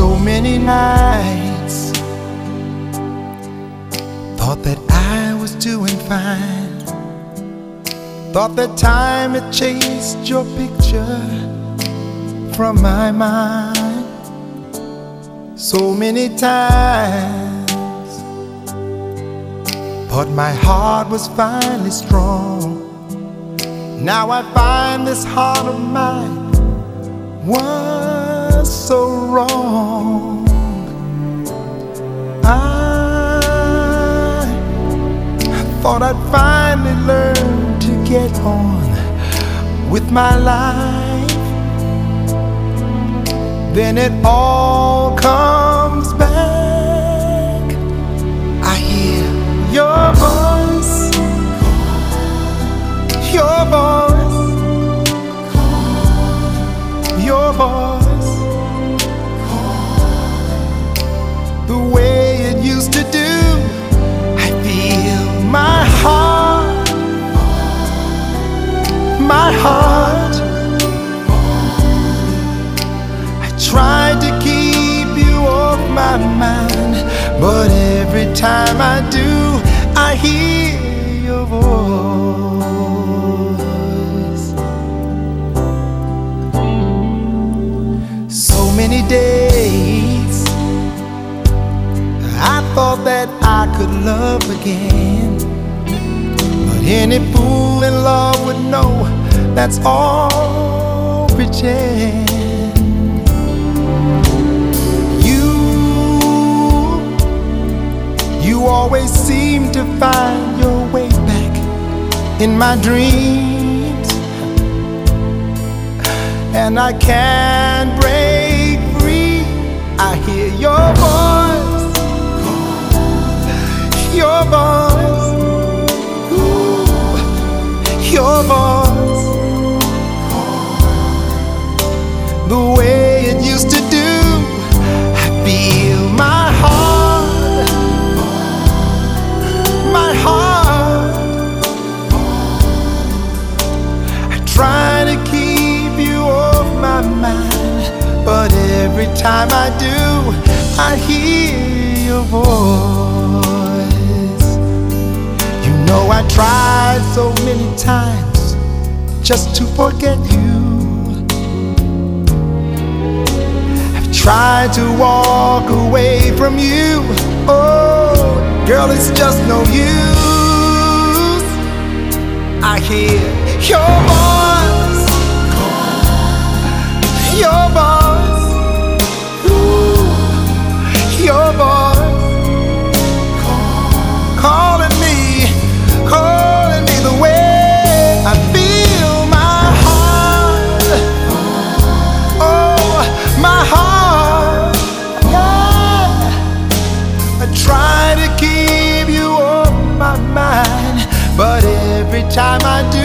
So many nights thought that I was doing fine. Thought that time had chased your picture from my mind. So many times thought my heart was finally strong. Now I find this heart of mine was so wrong. I, thought I'd finally learn to get on with my life. Then it all comes time I do, I hear your voice. So many days I thought that I could love again. But any fool in love would know that's all pretend. Find your way back in my dreams. And I can't break free. I hear your voice, your voice, your voice. Time I do, I hear your voice. You know I tried so many times just to forget you. I've tried to walk away from you. Oh, girl, it's just no use. I hear your voice, your voice, time I do.